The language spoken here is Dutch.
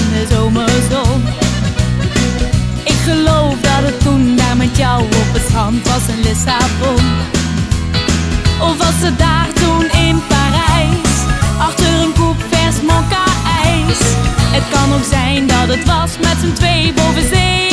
in de zomerzon. Ik geloof dat het toen daar met jou op het strand was in Lissabon. Of was het daar toen in Parijs, achter een koep vers mokka ijs. Het kan ook zijn dat het was met z'n twee boven zee